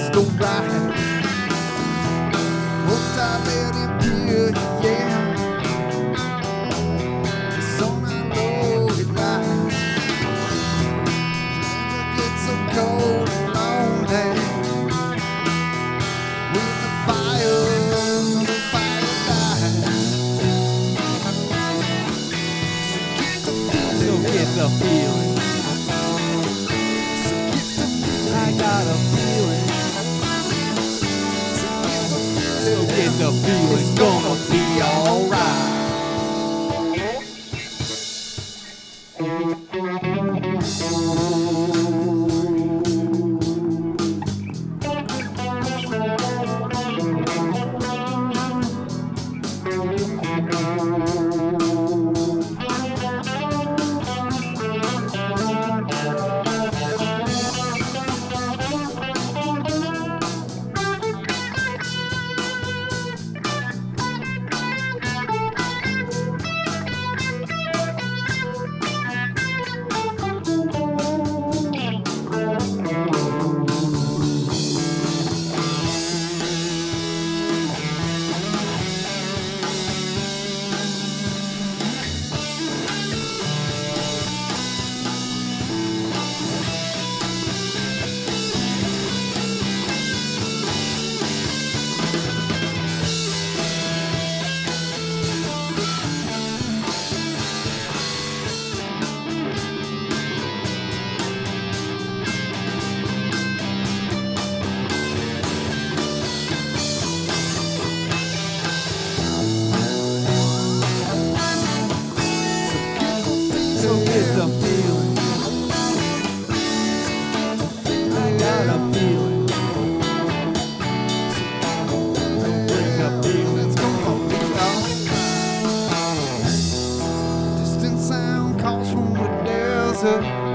I? Won't I let him hear yeah? The sun I know it lies. Never get so cold and lonely. When the fire, the fire dies. So get the feeling. get the feeling. So get the feeling. I got a the So get the feeling. It's gonna be alright. Scheiße.